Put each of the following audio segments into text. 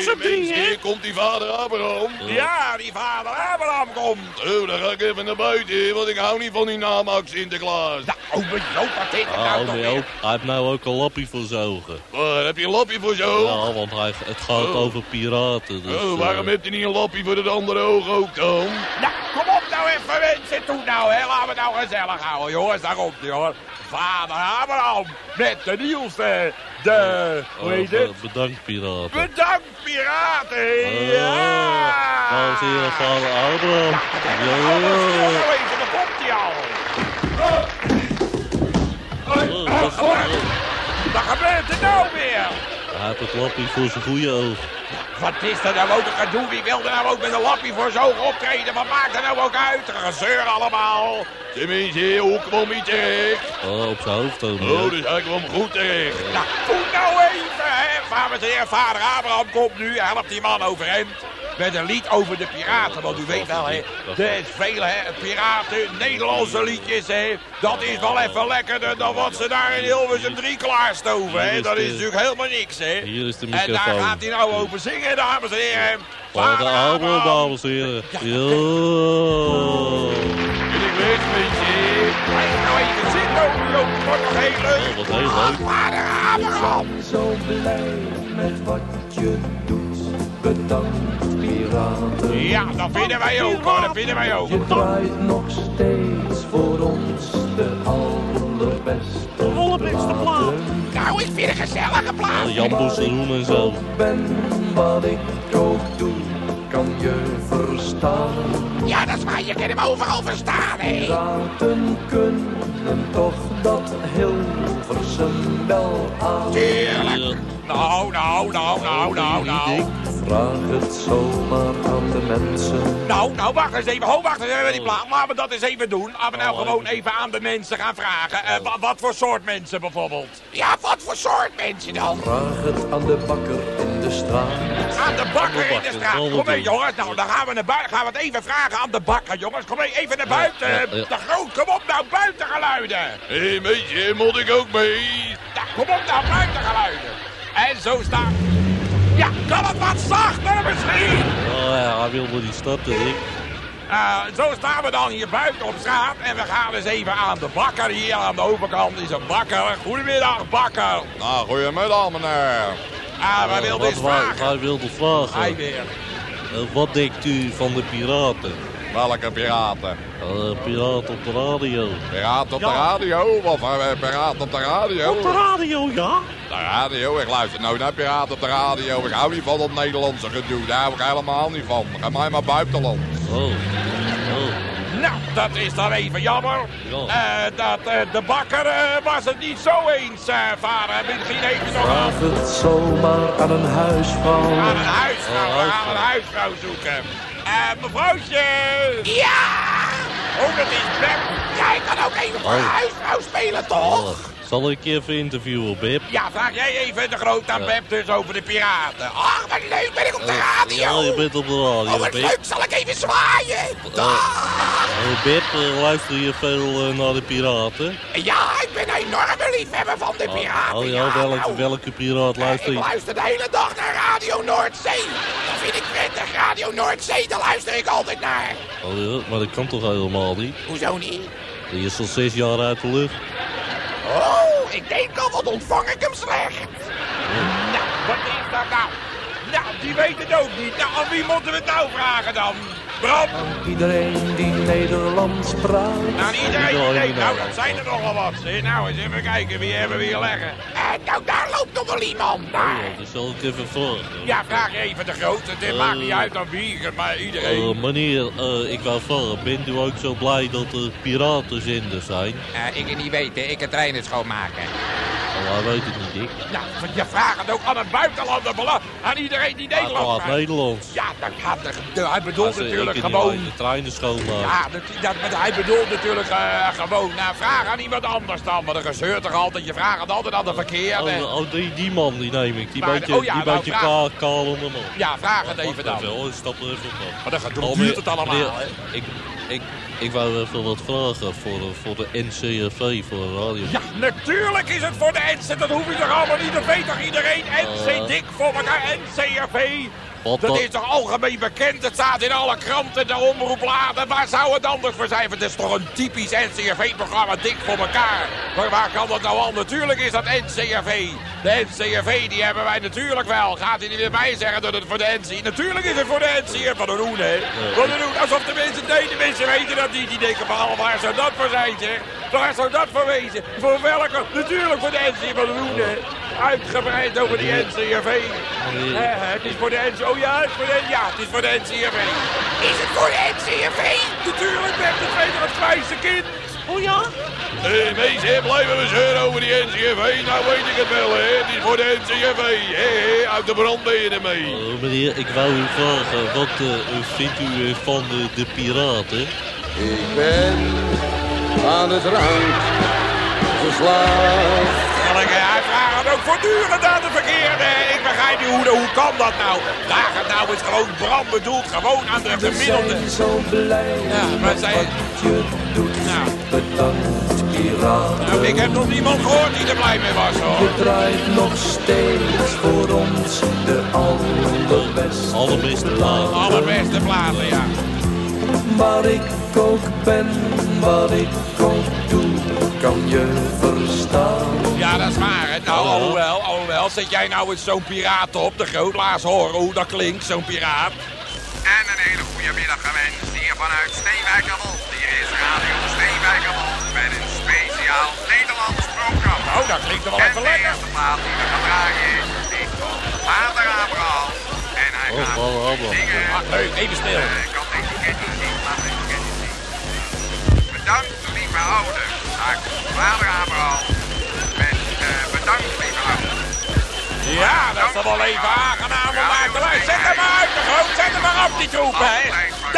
Hier komt die vader Abraham. Ja, die vader Abraham komt. Oh, dan ga ik even naar buiten, want ik hou niet van die naam Sinterklaas. Nou, oh, mijn Joop, wat nou toch. Hij heeft nou ook een lappie voor zijn ogen. Waar, heb je een lapje voor zo? Ja, want hij, het gaat Oh. over piraten. Dus, Oh, waarom eh, heb je niet een lapje voor het andere oog ook dan? Nou, kom op nou even mensen, toe nou, hè. Laten we het nou gezellig houden, jongens. Daar komt ie, hoor. Vader Abraham, met de nieuwste, de, hoe oh, heet het? be- Bedankt, piraten. Bedankt, piraten! Oh, Ja! Dames en heren, vader Abraham. Oh, Ja. nou even, daar komt hij al. Oh, wat- oh, Wat gebeurt er nou weer? Hij heeft het lappie voor zijn goede oog. Wat is er nou ook een gedoe? Wie wil er nou ook met een lappie voor zijn ogen optreden? Wat maakt er nou ook uit? Gezeur allemaal. Tenminste, hoe kwam hij terecht? Oh, op zijn hoofd ook. Oh, dus hij kwam goed terecht. Nou, goed nou even, hè. Heren, vader Abraham komt nu. Helpt die man overeind. Met een lied over de piraten. Want u weet wel, hè. Er is veel, hè. Piraten, Nederlandse liedjes, hè. Dat is wel even lekkerder dan wat ze daar in Hilversum 3 klaarstoven, hè. Dat is de- natuurlijk helemaal niks, hè. Hier is de En daar gaat hij nou over zingen, dames en heren. Vader Abraham, dames en heren. Ja. Ben ik joh. Het wordt nog heel leuk. Oh, wat heel leuk. Vader Abraham. Zo blij met wat je doet. Bedankt, piraten. Ja, dat vinden wij ook, hoor. Dat vinden wij ook. Je draait nog steeds voor ons de allerbeste allerbeste plaat. Nou, ik vind het een gezellige plaats. Oh, Jan Boeseroen en zo. ben wat ik ook doe, kan je verstaan. Ja, dat is waar. Je kan hem overal verstaan, hè. Piraten kunnen toch dat Hilversum wel aan. Tuurlijk. Nou, nou, nou, nou, nou, nou. Vraag het zomaar aan de mensen. Nou, nou, wacht eens even. Ho, wacht eens even die plaat. Laten we dat eens even doen. Laten we nou Oh, gewoon even. aan de mensen gaan vragen. Eh, wa- wat voor soort mensen bijvoorbeeld? Ja, wat voor soort mensen dan? Vraag het aan de bakker in de straat. Aan de bakker in de straat. Kom mee, jongens. Nou, dan gaan we naar buiten. Gaan we het even vragen aan de bakker, jongens. Kom mee, even naar buiten. De groot, kom op nou, buitengeluiden. Hé, hey, meisje, moet ik ook mee? Ja, kom op nou, buitengeluiden. En zo staan. Ja, kan het wat zachter misschien? Oh ja, hij wilde die starten, ik. Eh, zo staan we dan hier buiten op straat en we gaan eens even aan de bakker. Hier aan de overkant is een bakker. Goedemiddag, bakker. Nou, goeiemiddag, meneer. Ah, wij Eh, wilden wij- vragen. Hij wilde vragen. Hij weer. eh, wat denkt u van de piraten? Welke piraten? Eh, piraten op de radio. Piraten op de radio? Wat voor eh, piraten op de radio? radio, ja? De radio? Ik luister nooit naar piraten op de radio. Ik hou niet van dat Nederlandse gedoe. Daar hou ik helemaal niet van. Ga mij maar buitenland. Oh. Oh. Nou, dat is dan even jammer. Ja. Eh, dat eh, de bakker eh, was het niet zo eens, eh, vader. Misschien even nog Vraag het zomaar aan een huisvrouw. aan een huisvrouw. Oh, We gaan huisvrouw. een huisvrouw zoeken. Eh, mevrouwtje. Ja! Oh, dat is Beb. Jij kan ook even voor Oh. huisvrouw spelen, toch? Oh. Zal ik je even interviewen, Bib? Ja, vraag jij even de groot aan Ja. Beb dus over de piraten. Ach, wat leuk, ben ik op de radio. Ja, je bent op de radio, Oh, wat Bib. leuk, zal ik even zwaaien? Eh, eh, luister je veel eh, naar de piraten? Ja, ik ben een enorme liefhebber van de piraten. Oh ja, welke, nou, welke piraat eh, luister Ik je? luister de hele dag naar Radio Noordzee. Prettig, Radio Noordzee, daar luister ik altijd naar. Oh ja, maar dat kan toch helemaal niet? Hoezo niet? Die is al zes jaar uit de lucht. Oh, ik denk al, wat ontvang ik hem slecht. Nou, wat is dat nou? Nou, die weet het ook niet. Nou, aan wie moeten we het nou vragen dan? Bram? Iedereen die Nederlands praat. Nou, iedereen nou, nou- dat zijn er nogal wat. Nou, eens even kijken, wie hebben we hier leggen? Eh, nou, daar loopt nog wel iemand. Daar. Ja, dat zal ik even vragen. Ja, vraag even de grote. Eh. maakt niet uit aan wie, maar iedereen. Eh, meneer, eh, ik wou vragen, bent u ook zo blij dat er piratenzenders zijn? Eh, ik het niet weten, ik het treinen schoonmaken. Hij weet het niet, ik. Ja, want je vraagt het ook aan een buitenlander, aan iedereen die Hij Nederlands praat. Nederlands. Ja, dat gaat, de- hij bedoelt natuurlijk gewoon... de treinen schoonmaken. Ja, dat, dat, maar hij bedoelt natuurlijk eh, gewoon... Nou, vraag aan iemand anders dan. Maar er gezeurt toch altijd... Je vraagt het altijd aan de verkeerde. Oh, oh, die, die man die neem ik. Die Maar- beetje, oh ja, die nou, beetje vraag- ka kalende man. Ja, vraag het even dan. stap er even op. Maar dan gaat- Oh, duurt het allemaal, hè? Ik, ik, wou even wat vragen voor, de- voor de NCRV, voor de radio. Ja, natuurlijk is het voor de NC. Dat hoef je toch allemaal niet. Dat weet toch iedereen? NC Eh. dik voor elkaar. NCRV. Wat Dat is toch algemeen bekend? Het staat in alle kranten, de omroeplaten. Waar zou het anders voor zijn? Het is toch een typisch NCRV-programma, dik voor elkaar. Maar waar kan dat nou al? Natuurlijk is dat NCRV. De NCRV, die hebben wij natuurlijk wel. Gaat hij niet weer bij zeggen dat het voor de NC... Natuurlijk is het voor de NCRV. Van een doen, hè? Van een doen. Alsof de mensen... Nee, de mensen weten dat niet. Die denken van, oh, waar zou dat voor zijn, zeg? Waar zou dat voor wezen? Voor welke? Natuurlijk voor de NCRV van een doen, hè? Uitgebreid over die NCRV. Het is voor de NCRV. Oh ja, het is voor de, ja, het is voor de NCRV. Is het voor de NCRV? Natuurlijk, met de tweede het kleinste kind. Oh ja? Hey, mensen, blijven we zeuren over die NCRV. Nou weet ik het wel, hè. Het is voor de NCRV. Hé, hé, uit de brand ben je ermee. eh, meneer, ik wou u vragen, wat eh, vindt u eh, van eh, de piraten? Ik ben aan het rand geslagen. Voortdurend aan de verkeerde. Ik begrijp niet hoe, hoe kan dat nou? Vraag het nou eens gewoon brand bedoeld. Gewoon aan de We gemiddelde. zijn zo blij Ja, maar zij- wat je doet. Nou. Bedankt, piraten. Nou, ik heb nog niemand gehoord die er blij mee was, hoor. Je draait nog steeds voor ons de allerbeste Allerbeste plaat. Allerbeste platen, ja. Waar ik ook ben, wat ik ook doe, kan je verstaan. Ja, dat is waar. Hè. Nou, alhoewel, alhoewel, zet jij nou eens zo'n piraat op. De groot, laat horen hoe dat klinkt, zo'n piraat. En een hele goede middag gewenst hier vanuit Steenwijkerwold. Hier is Radio Steenwijkerwold met een speciaal Nederlands programma. Nou, dat klinkt er wel En even de lekker. eerste plaat die we gaan draaien is, is van Vader Abraham. En hij Oh, gaat Vader Abraham. zingen. Ah, leuk, even stil. Eh, ik kan deze ket niet zien, laat deze niet zien. Bedankt lieve ouders, zegt Vader Abraham. Met eh, bedankt lieve. Ja, dat is toch wel even aangenaam om naar te luisteren. Zet hem maar uit, de groot. Zet hem maar op, die troep, hè.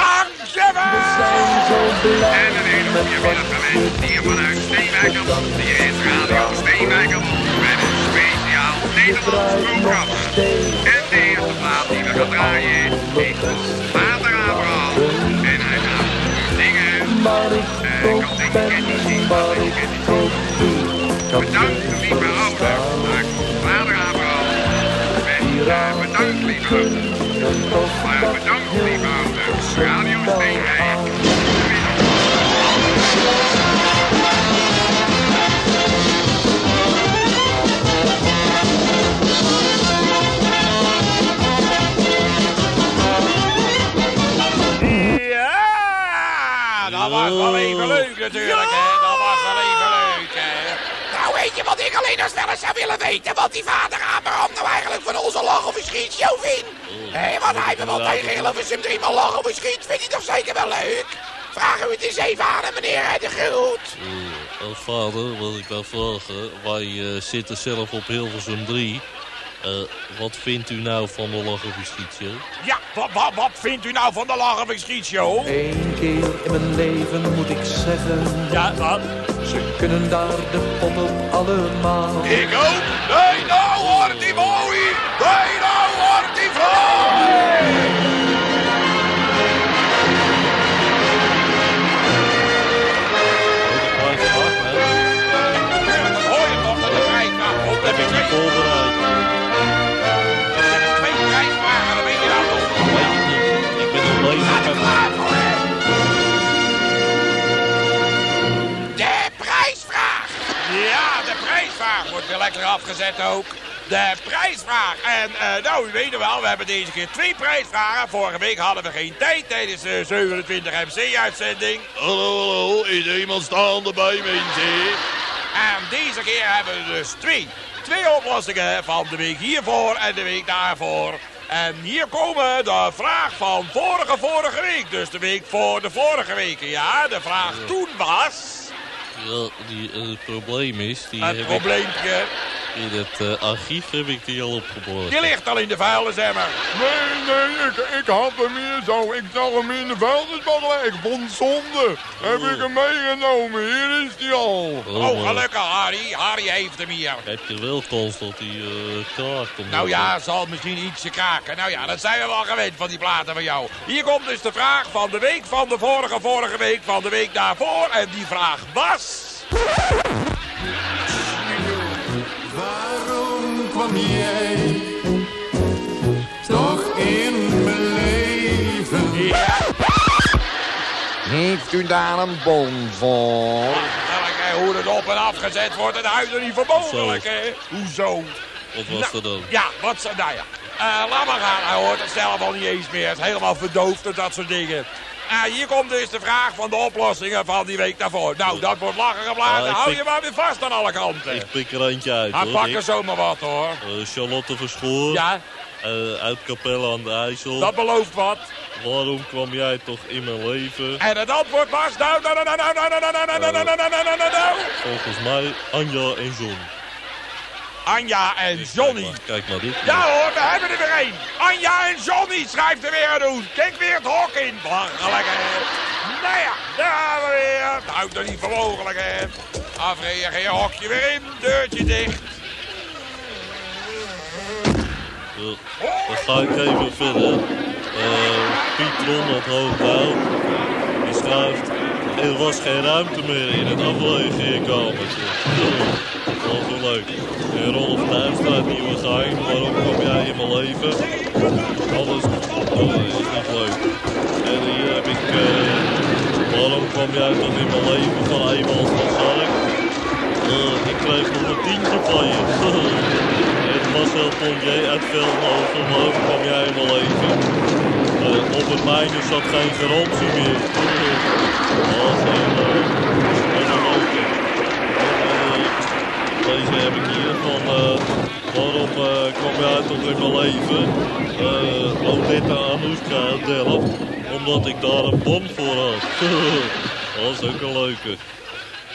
Dankjewel. zijn zo blij En een hele goede middag gewenst hier vanuit Steenwijkerwold. Hier is Radio Steenwijkerwold met een speciaal Nederlands programma. En de eerste plaat die we gaan draaien is van Vader Abraham. Niet zien, waar kan deze ik ook doe, Bedankt lieve ouders, Vader Abraham. Bedankt lieve ouders. Maar bedankt lieve ouders. Radio wel was wel even leuk natuurlijk, hè. Dat was wel even leuk, hè. Nou, weet je wat ik alleen nog wel eens zou willen weten? Wat die vader Abraham nou eigenlijk van onze lach of schietshow vindt? Hé, want hij wil wel tegen Hilversum driemaal lachen of schiet. Vindt hij toch zeker wel leuk? Vragen we het eens even aan hem, meneer de Groot. Vader wil ik wel vragen, wij eh, zitten zelf op Hilversum 3. Eh, wat vindt u nou van de Lachen Ja, wat, wat, wat vindt u nou van de lach of schietshow? Eén keer in mijn leven moet ik zeggen, Ja, wat? ze kunnen daar de pot op allemaal. Ik ook. Nee, nou wordt die mooi. Nee, nou wordt die mooi. Hoor weer lekker afgezet ook. De prijsvraag. En eh, nou, u weet wel, we hebben deze keer twee prijsvragen. Vorige week hadden we geen tijd tijdens de 27 MC-uitzending. Hallo, hallo. Is er iemand staande bij, mensen? En deze keer hebben we dus twee. Twee oplossingen van de week hiervoor en de week daarvoor. En hier komen de vraag van vorige vorige week. Dus de week voor de vorige weken. Ja, de vraag toen was... Ja, die, eh, het probleem is... Die ik- probleempje. In het eh, archief heb ik die al opgeborgen. Die ligt al in de vuilnisemmer. Nee, nee, ik, ik had hem hier zo. Ik zag hem in de vuilnisbak. Ik vond zonde. Heb ik hem meegenomen. Hier is hij al. Oh, gelukkig, Harry. Harry heeft hem hier. Heb je wel kans dat hij uh, kraakt? omdat Nou ja, zal misschien ietsje kraken. Nou ja, dat zijn we wel gewend van die platen van jou. Hier komt dus de vraag van de week van de vorige, vorige week, van de week daarvoor. En die vraag was... Heeft u daar een bon voor? Kijk, hoe het op en afgezet wordt, het huis er niet hè? Hoezo? Wat was Nou, er dan? Ja, wat ze, nou ja. Eh, laat maar gaan, hij hoort het zelf al niet eens meer. Het is helemaal verdoofd en dat soort dingen. Eh, hier komt dus de vraag van de oplossingen van die week daarvoor. Nou, dat wordt lachen geblazen. Ik Hou pik- je maar weer vast aan alle kanten. Ik pik er eentje uit, Hij hoor. pakt Dick. er zomaar wat, hoor. Eh, Charlotte Verschoor, Ja, eh, uit Capelle aan de IJssel. dat belooft wat. Waarom kwam jij toch in mijn leven? En het antwoord was... Nou, nou, nou, nou, nou, nou, nou, nou, nou, nou, nou, nou, nou, nou, nou, nou. Volgens mij Anja en John. Anja en Kijk Johnny. maar, Kijk maar dit. Ja hoor, we hebben er weer één. Anja en Johnny schrijft er weer aan doen. Kijk weer het hok in. Belachelijk hè. Nou ja, daar hebben we weer. Houdt er niet mogelijk hè. Afreageer, hokje weer in. Deurtje dicht. Ja, dan ga ik even verder. Eh Piet Ron uit. Die schrijft... Er was geen ruimte meer in het aflegeerkamertje. Dat is wel leuk. En Rolf Duimstra uit Nieuwegein. Waarom kwam jij in mijn leven? Alles dat is niet leuk. En hier heb ik... eh, waarom kwam jij toch in mijn leven van Ewald van Sark? Eh, ik kreeg nog een tientje van je. en Marcel Ponje uit Veldhoven, waarom kwam jij in mijn leven? Eh, op het mijne zat geen garantie meer. dat is heel leuk. Dat is een leuke. En, eh, deze heb ik hier van... eh, waarom eh, kwam jij toch in mijn leven? Eh Odetta Anouska Delft. Omdat ik daar een bon voor had. dat is ook een leuke.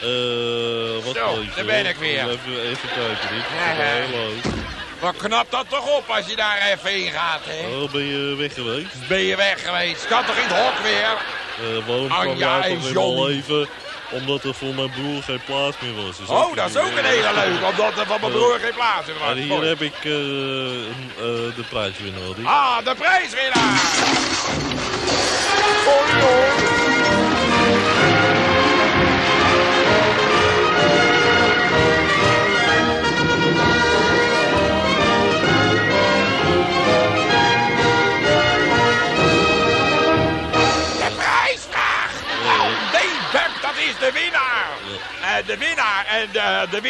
Eh, wat Zo, daar ben ik weer. Even, even kijken, dit is Ja, toch ja. heel leuk. Wat knapt dat toch op als je daar even heen gaat hè. Oh, ben je weg geweest? Ben je weg geweest? Kan toch in het hok weer? Eh, waarom kwam jij toch in mijn leven? Omdat er voor mijn broer geen plaats meer was. Oh, dat is ook een hele leuke. Omdat er van mijn broer geen plaats in was. En hier heb ik eh, eh, de prijswinnaar. Die. Ah, de prijswinnaar!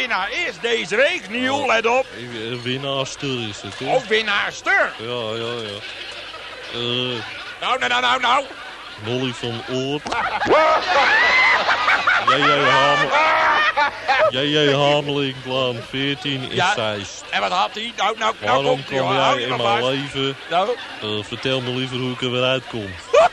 Winnaar is deze week, Niel, let op, Eh, Winnaarster is het, hè? ook winnaar Stur. Ja, ja, ja. Eh, Nou, nou, nou, nou, nou. Molly van Oort. J.J. Hamel. J.J. Hamelinglaan 14 in Ja. Zeist. En wat had hij? Nou, nou, nou Waarom kom jij in mijn vast. leven? Nou, Eh, vertel me liever hoe ik er weer uitkom.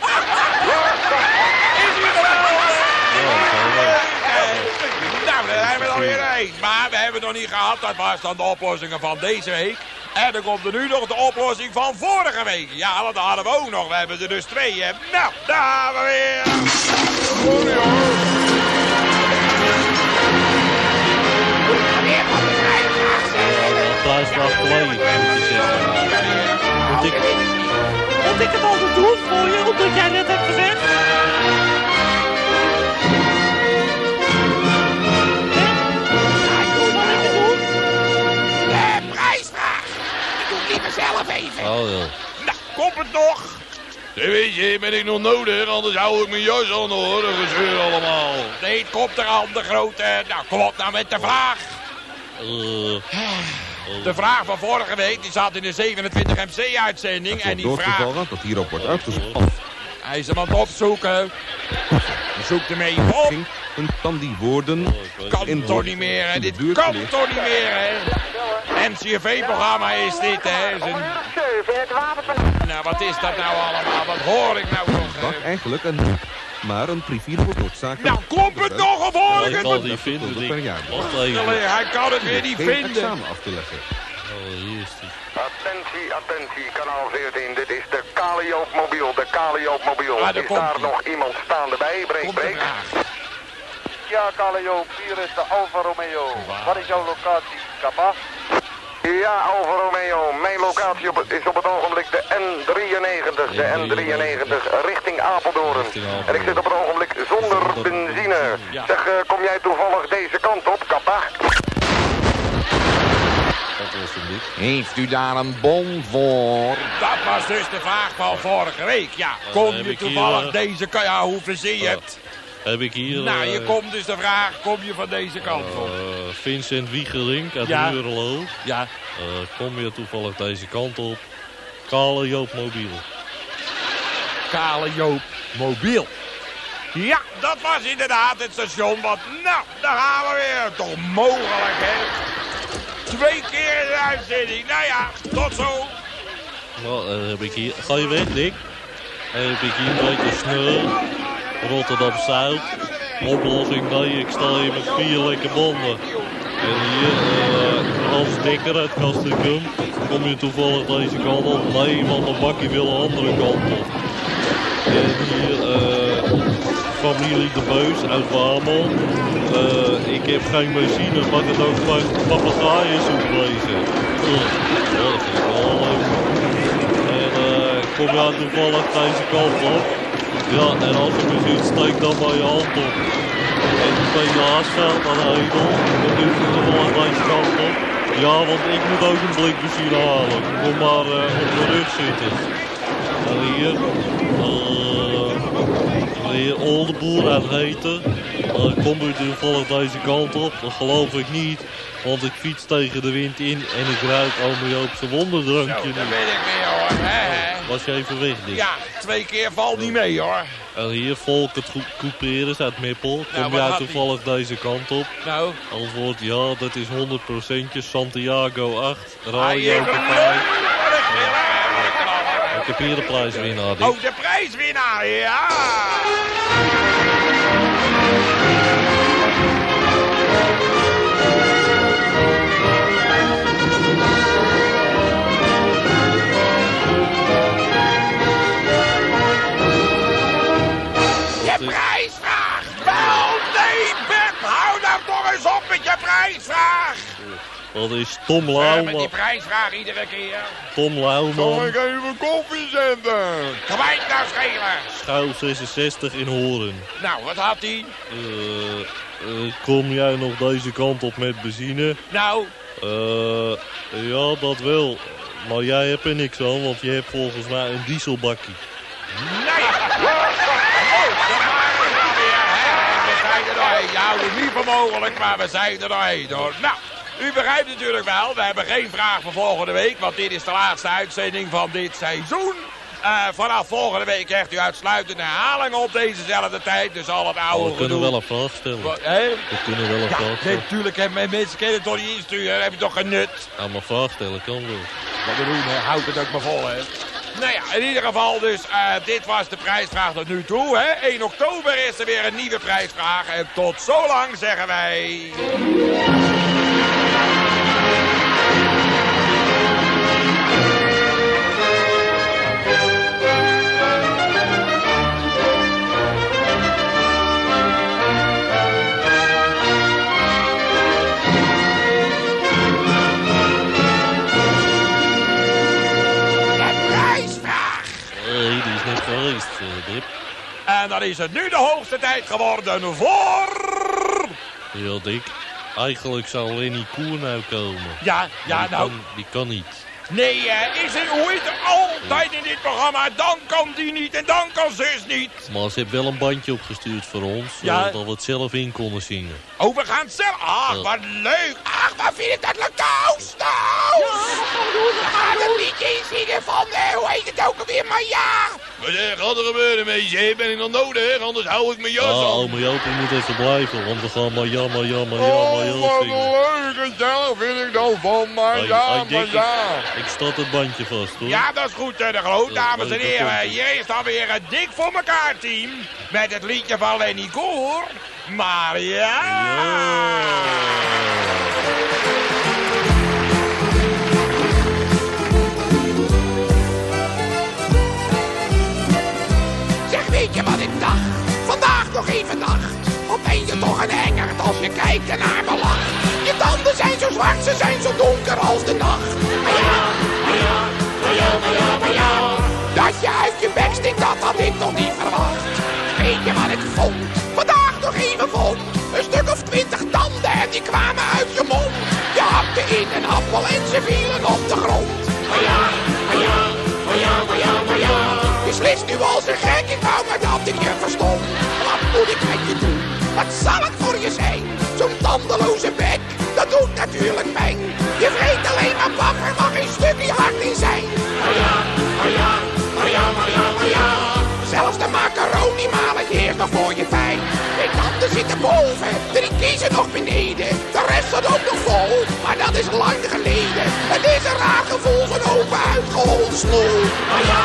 Maar we hebben het nog niet gehad. Dat was dan de oplossingen van deze week. En dan komt er nu nog de oplossing van vorige week. Ja, want dat hadden we ook nog. We hebben er dus twee. Hè. Nou, daar hebben we weer. Een prijsvraag 2 moet je zeggen. Moet ik, Moet ik het altijd doen voor je, omdat jij net hebt gezegd? Zelf even. oh ja. Nou, komt het nog? Zeg, weet je, ben ik nog nodig, anders hou ik mijn jas aan hoor. Dat gezeur allemaal. Nee, het komt er aan, de grote. Nou, kom op nou met de vraag. Eh, De vraag van vorige week, die zat in de 27 MC-uitzending. En die vraag, dat hierop wordt uitgesproken. hij is hem aan het opzoeken. Zoekt hem even op. Dan die woorden Kan toch niet meer, hè? Dit kan toch niet meer, hè? NCRV-programma is dit, hè? Is een... Nou, wat is dat nou allemaal? Wat hoor ik nou toch? eigenlijk een maar een privier wordt noodzakelijk. Nou, komt het nog of hoor ik het? kan die vinden, Hij kan het weer niet vinden. examen af te leggen. Oh, hier is die. Attentie, attentie, kanaal 14. Dit is de Kalioopmobiel, de Kalioopmobiel. Ah, is daar nog iemand staande bij? Breek, breek. Ja, Kaleo, hier is de Alfa Romeo. Wat is jouw locatie, Kappa? Ja, Alfa Romeo. Mijn locatie op is op het ogenblik de N93. De N93 richting Apeldoorn. En ik zit op het ogenblik zonder benzine. Zeg, eh, kom jij toevallig deze kant op, kappa? Heeft u daar een bon voor? Dat was dus de vraag van vorige week. Ja, Eh, kom je toevallig eh, deze kan Ja, hoe verzin je het? Heb ik hier... Nou, je komt dus de vraag, kom je van deze kant op? Eh, Vincent Wiegelink uit Ja. Ja, Eh, kom je toevallig deze kant op? Kale Joop Mobiel. Kale Joop Mobiel. Ja, dat was inderdaad het station. Want nou, daar gaan we weer. Toch mogelijk, hè? Twee keer in de uitzending. Nou ja, tot zo. Nou, eh, heb ik hier... Ga je weg, Dick? Eh, heb ik hier een beetje. Rotterdam-Zuid. Oplossing nee, ik sta hier met vier lekke banden. En hier, eh Hans Dikker uit Kastrikum. Kom je toevallig deze kant op? Nee, want een bakkie wil een andere kant op. En hier, eh familie De Beus uit Wamel. Eh, ik heb geen benzine, mag het ook gewoon papegaaien zoek dat leuk. En kom jij toevallig deze kant op? Ja, en als je me ziet, steek dan maar je hand op. En een beetje asfalt aan de hemel. Dan doe je toevallig deze kant op. Ja, want ik moet ook een blik benzine halen. Kom maar eh, op de rug zitten. En hier, eh, hier Oldeboer uit Heten. Dan kom je toevallig deze kant op. Dat geloof ik niet. Want ik fiets tegen de wind in en ik ruik Ome Joopse wonderdrankje Zo, daar ben ik weer hoor. Was je even weg, Dick? Ja, twee keer valt niet mee hoor. En hier Volkert Couperus uit Meppel. Kom Nou, jij toevallig deze kant op? Nou, Antwoord ja, dat is 100% Santiago 8. ah, Radio hebt 5. een leuk, wat een killer, hè, wat een knaller. Ik heb hier de prijswinnaar. Oh, de prijswinnaar, ja! Prijsvraag! Dat is Tom Ja, met die Lauwman. prijsvraag iedere keer. Tom Zal Lauwman. ik even koffie zetten? Kwijt nou schelen! Schuil 66 in Horen. Nou, wat had hij? Eh, eh, kom jij nog deze kant op met benzine? Nou, Eh, ja, dat wel. Maar jij hebt er niks aan, want je hebt volgens mij een dieselbakkie. nee! Oh, dat waren we dan weer, hè? We zijn er niet voor mogelijk, maar we zijn er doorheen, hoor. Nou, u begrijpt natuurlijk wel, we hebben geen vraag voor volgende week, want dit is de laatste uitzending van dit seizoen. Eh, vanaf volgende week krijgt u uitsluitend herhalingen op dezezelfde tijd, dus al het Oh, oude we kunnen gedoe. wel een vraag stellen. Wat, hè? We kunnen wel een Ja, vraag stellen. natuurlijk, hè, men- mensen het toch niet insturen, dan heb je toch genut. Ja, maar vraag stellen kan wel. Wat we doen, hè, houdt het ook maar vol, hè. Nou ja, in ieder geval dus, eh, dit was de prijsvraag tot nu toe, hè. 1 oktober is er weer een nieuwe prijsvraag. En tot zo lang zeggen wij... En dan is het nu de hoogste tijd geworden voor... Ja, Dick. Eigenlijk zou Lenny Koer nou komen. Ja, ja, die nou... Kan, die kan niet. Nee, is het, hoe is het altijd in dit programma? Dan kan die niet en dan kan zus niet. Maar ze heeft wel een bandje opgestuurd voor ons. Ja. eh, dat we het zelf in konden zingen. Oh, we gaan het zelf. Ach, Ja. wat leuk. Ach, wat vind ik dat leuk. Toos, toos. we gaan het liedje inzingen van, hoe heet het ook alweer? Maar ja, Wat zeg, gaat er gebeuren, meisje? Ben ik nog nodig? Anders hou ik mijn jas Ah, aan. Joop, je moet even blijven, want we gaan maar ja, maar ja, maar ja, Oh, wat leuk gezellig vind ik dat van. Maar Hey, ja, hey, maar Dick, ja. Ik, ik het bandje vast, hoor. Ja, dat is goed, de groot, dames en heren. Hier is dan weer een dik voor elkaar team. Met het liedje van Lenny Koer. Maar ja... Dacht. Wat ben je toch een engert als je kijkt en naar me lacht. Je tanden zijn zo zwart, ze zijn zo donker als de nacht. Ja, ja, ja, ja, ja. Dat je uit je bek stikt, dat had ik nog niet verwacht. Weet je wat ik vond? Vandaag nog even vond. Een stuk of twintig tanden en die kwamen uit je mond. Je hapte in een appel en ze vielen op de grond. Maar ja, maar ja, maar ja, maar ja, maar ja. Je slist nu als een gek, ik je? Wat zal het voor je zijn? Zo'n tandeloze bek, dat doet natuurlijk pijn. Je vreet alleen maar pap, er mag geen stukje hart in zijn. Maar ja, maar ja, maar ja, maar ja, ja. Zelfs de macaroni maal ik eerst nog voor je fijn. Twee tanden zitten boven, drie kiezen nog beneden. De rest staat ook nog vol, maar dat is lang geleden. Het is een raar gevoel, zo'n open uitgeholde snoel. Ja,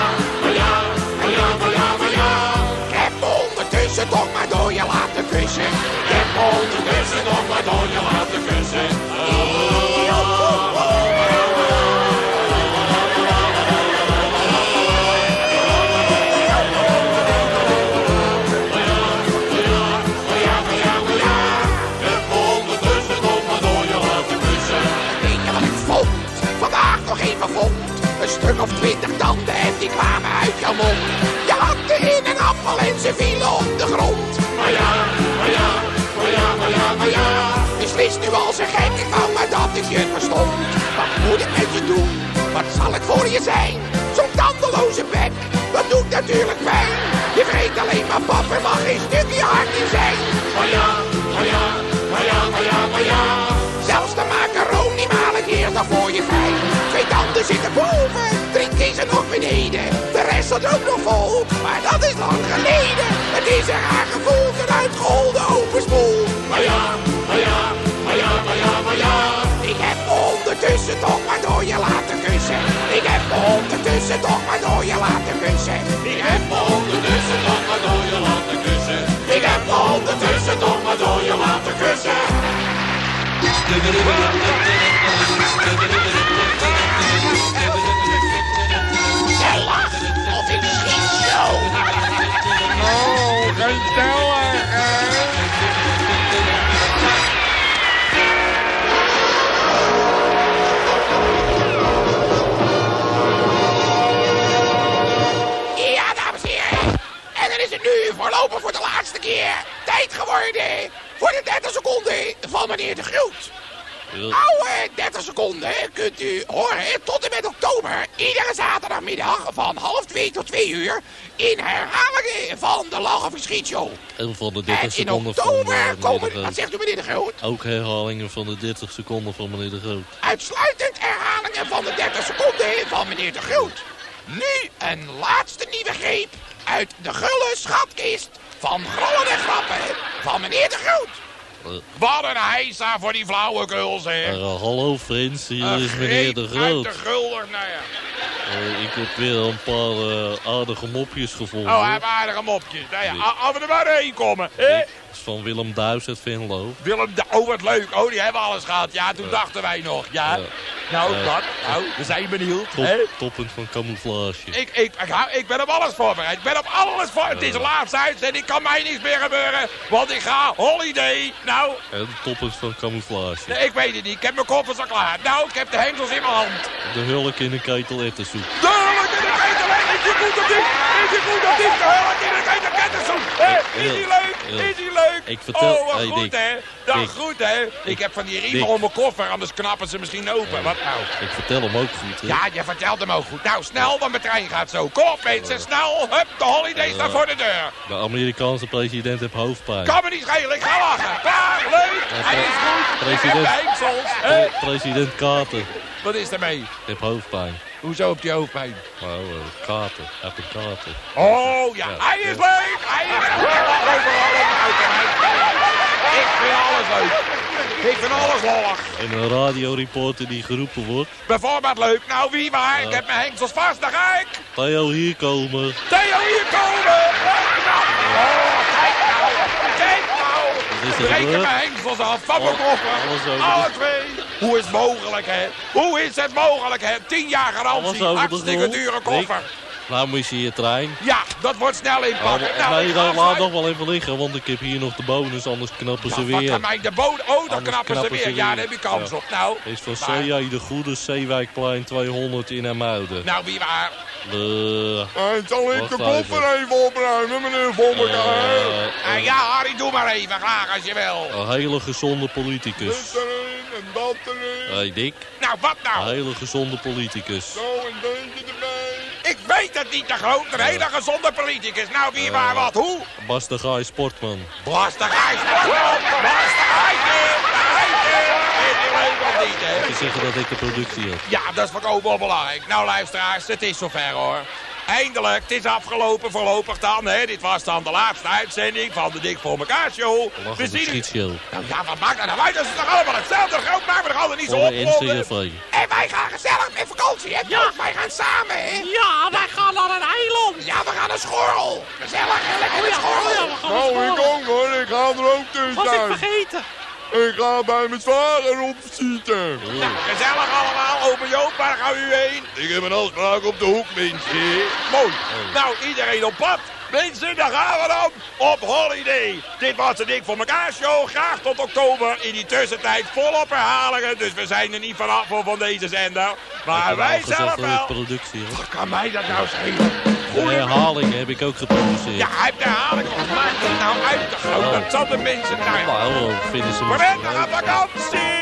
mond. Je hakte in een appel en ze vielen op de grond. Maar ja, maar ja, maar ja, maar ja, maar ja. Je slist nu als een gek, ik wou maar dat ik je verstond. Wat moet ik met je doen? Wat zal ik voor je zijn? Zo'n tandeloze bek, dat doet natuurlijk pijn. Je vreet alleen maar pap, er mag geen stukje hart in zijn. Maar ja, maar ja, maar ja, maar ja, maar ja. Zelfs de macaroni maal ik nog voor je fijn. Twee tanden zitten boven, drie kiezen nog beneden. De rest staat ook nog vol, maar dat is lang geleden. Het is een raar gevoel, een uitgeholde open spoel. Maar ja, maar ja, maar ja, maar ja, maar ja. Ik heb ondertussen toch maar door je laten kussen. Ik heb ondertussen toch maar door je laten kussen. Ik heb ondertussen toch maar door je laten kussen. Ik heb ondertussen toch maar door je laten kussen. Hè? Ja, dames en heren. En dan is het nu voorlopig voor de laatste keer tijd geworden voor de 30 seconden van meneer De Groot. Oude 30 seconden kunt u horen tot en met oktober. Iedere zaterdagmiddag van half 2 tot 2 uur. In herhalingen van de Lach of Schiet Show. En van de En 30 in seconden van oktober eh, komen... Wat zegt u meneer De Groot? Ook herhalingen van de 30 seconden van meneer De Groot. Uitsluitend herhalingen van de 30 seconden van meneer De Groot. Nu een laatste nieuwe greep uit de gulle schatkist van grollen en grappen van meneer De Groot. Wat een heisa voor die flauwekul, zeg. Hallo Frans, hier is meneer De Groot. de gulder, nou ja. Eh, ik heb weer een paar eh, aardige mopjes gevonden. Oh, hij heeft aardige mopjes. Nou ja, als we er maar heen komen. hè? Van Willem Duis uit Venlo. Willem, de, oh wat leuk. Oh, die hebben alles gehad. Ja, toen dachten wij nog. Ja. Ja. Nou, Eh, wat? Nou, we zijn benieuwd. Top, hè? toppend van camouflage. Ik, ik, ik, hou- ik ben op alles voorbereid. Ik ben op alles voor. Het is de laatste uitzending. kan mij niets meer gebeuren. Want ik ga holiday. Nou, En toppend van camouflage. nee, ik weet het niet. Ik heb mijn koffers al klaar. Nou, ik heb de hengsels in mijn hand. De hulk in een ketel ettensoep. De hulk in de ketel. hè? Is goed op dit? Is je goed op dit? De hulk in de ketel. Kettersoep. Hè? Is die leuk? Is die leuk? Ik vertel- Oh, wat goed, hè? Dat goed, hè? Ik heb van die riemen om mijn koffer. Anders knappen ze misschien open. Wat nou? Ik vertel hem ook goed, hè? Ja, je vertelt hem ook goed. Nou, snel, want mijn trein gaat zo. Kom op, mensen, snel. Hup, de holiday staat voor de deur. De Amerikaanse president heeft hoofdpijn. Kan me niet schelen, ik ga lachen. Klaar, leuk, hij is goed. President, pre- president Carter Wat is er mee? heeft hoofdpijn. Hoezo op je hoofdpijn? Eh, kater. Ik heb een. Oh ja, Ja, hij is leuk! Hij is auto. Ik vind alles leuk. Ik vind alles lollig. En een radioreporter die geroepen wordt. Bijvoorbeeld leuk. Nou, wie waar? Ik heb mijn hengsels vast, daar ga ik. Theo hier komen. Theo, hier komen! Oh, kijk nou! Kijk nou! Wat is er Breken gebeurd? mijn hengsels af van mijn koffer. de- Alle twee. Hoe is het mogelijk, hè? Hoe is het mogelijk, hè? Tien jaar garantie. de Hartstikke dure koffer. Nou mis je je trein. Ja, dat wordt snel inpakken. Oh, nou, nee, dan ga laat nog wel even liggen, want ik heb hier nog de bonus, anders knappen ze Ja, weer. mij de bodem... Oh, dan knappen ze weer. ze Ja, daar heb je kans Ja. op. Nou, Is van maar- CJ de Goede, Zeewijkplein 200 in Hermuiden. nou wie waar? De... En zal ik Wacht de koffer even opruimen, meneer Vondelkaar? eh, Ah, ja, Harry, doe maar even. Graag als je wil. een hele gezonde politicus. Dit erin en dat erin. Hey Dick, Nou, wat een nou? hele gezonde politicus. Zo en deze erbij. Ik weet het niet te groot. Een hele gezonde politicus. Nou, wie waar wat? Hoe? Bas de Gaai Sportman. Bas de Gijs. Bas de of niet, hè? Te zeggen dat ik de productie heb. Ja, dat is voor ook wel belangrijk. Nou, luisteraars, het is zover hoor. Eindelijk, het is afgelopen voorlopig dan. Hè. Dit was dan de laatste uitzending van de Dik voor elkaar show. We op de zien schietshow. Nou ja, wat maakt dat nou uit? Dat is toch allemaal hetzelfde groot, maken we er altijd niet zo. NCRV. En wij gaan gezellig met vakantie, hè? Ja. Wij gaan samen, hè? Ja, wij gaan naar een eiland. Ja, we gaan naar Schorrel. Gezellig, hè? lekker met Oh Schorrel. ja, we gaan Nou, naar ik ook hoor, ik ga er ook Was ik tussen. vergeten. Ik ga bij mijn zwager op zitten. Nou, gezellig allemaal. Open Joop, waar gaan u heen? Ik heb een afspraak op de hoek, mensen. Mooi. Nou, iedereen op pad. Mensen, daar gaan we dan op holiday. Dit was de Dik voor elkaar show. Graag tot oktober. In die tussentijd volop herhalingen. Dus we zijn er niet vanaf voor van deze zender. Maar wij zelf wel. productie. Wat kan mij dat nou schelen? De herhalingen heb ik ook geproduceerd. Ja, hij heeft de herhaling. Wat maakt het nou uit te groot? Dat zal de mensen daar. Nou, vinden ze leuk. vakantie!